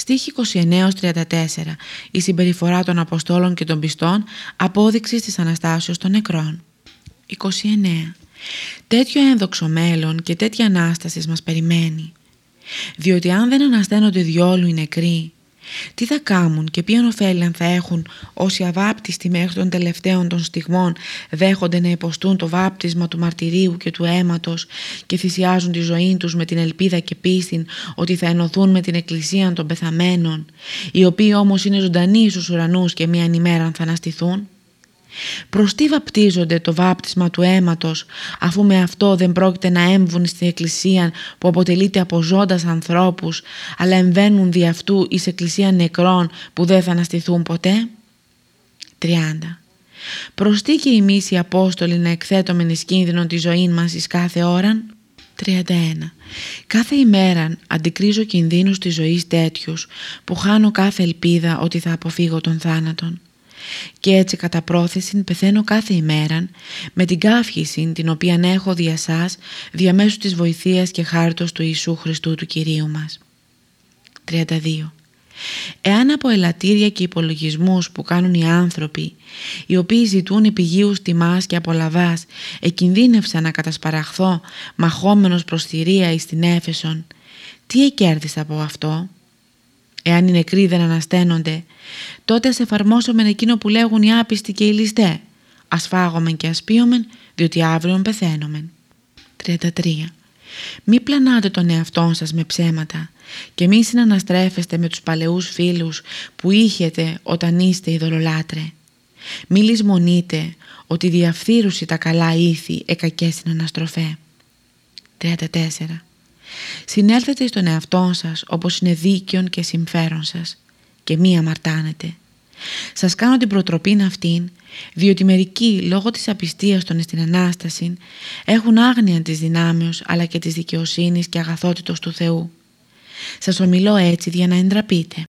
Στοίχη 29-34 Η συμπεριφορά των Αποστόλων και των πιστών απόδειξη της Αναστάσεως των νεκρών. 29 Τέτοιο ένδοξο μέλλον και τέτοια Ανάστασης μας περιμένει. Διότι αν δεν ανασταίνονται διόλου οι νεκροί τι θα κάμουν και ποιον ωφέλη θα έχουν όσοι αβάπτιστοι μέχρι των τελευταίων των στιγμών δέχονται να υποστούν το βάπτισμα του μαρτυρίου και του αίματος και θυσιάζουν τη ζωή τους με την ελπίδα και πίστη ότι θα ενωθούν με την εκκλησία των πεθαμένων οι οποίοι όμως είναι ζωντανοί στους ουρανούς και μίαν ημέρα θα αναστηθούν; Προς τι βαπτίζονται το βάπτισμα του αίματος αφού με αυτό δεν πρόκειται να έμβουν στην εκκλησία που αποτελείται από ζώντας ανθρώπους αλλά εμβαίνουν δι' αυτού εις εκκλησία νεκρών που δεν θα αναστηθούν ποτέ; 30. Προς τι και εμείς οι Απόστολοι να εκθέτουμε εις κίνδυνο τη ζωή μας εις κάθε ώραν; 31. Κάθε ημέρα αντικρίζω κινδύνους της ζωής τέτοιους που χάνω κάθε ελπίδα ότι θα αποφύγω τον θάνατον και έτσι κατά πρόθεση πεθαίνω κάθε ημέρα με την κάφηση την οποία έχω δια σας διαμέσου της βοηθείας και χάρτος του Ιησού Χριστού του Κυρίου μας. 32. Εάν από ελαττήρια και υπολογισμούς που κάνουν οι άνθρωποι, οι οποίοι ζητούν επιγείους τιμάς και απολαβάς, εκινδύνευσα να κατασπαραχθώ μαχόμενος προς θηρία εις την Έφεσον, τι εκέρδισα από αυτό; Εάν οι νεκροί δεν ανασταίνονται, τότε ας εφαρμόσουμε εκείνο που λέγουν οι άπιστοι και οι ληστέ. Ας φάγομεν και ας πίωμεν, διότι αύριο πεθαίνομεν. 33. Μη πλανάτε τον εαυτό σας με ψέματα και μη συναναστρέφεστε με τους παλαιούς φίλους που είχετε όταν είστε ειδωλολάτρε. Μη λησμονείτε ότι διαφθείρουσι τα καλά ήθη εκακέ συναναστροφέ. 34. Συνέλθετε στον εαυτό σας όπως είναι δίκαιον και συμφέρον σας και μη αμαρτάνετε. Σας κάνω την προτροπή αυτήν, διότι μερικοί λόγω της απιστίας των στην Ανάσταση έχουν άγνοια της δυνάμεως αλλά και της δικαιοσύνης και αγαθότητος του Θεού. Σας ομιλώ έτσι για να εντραπείτε.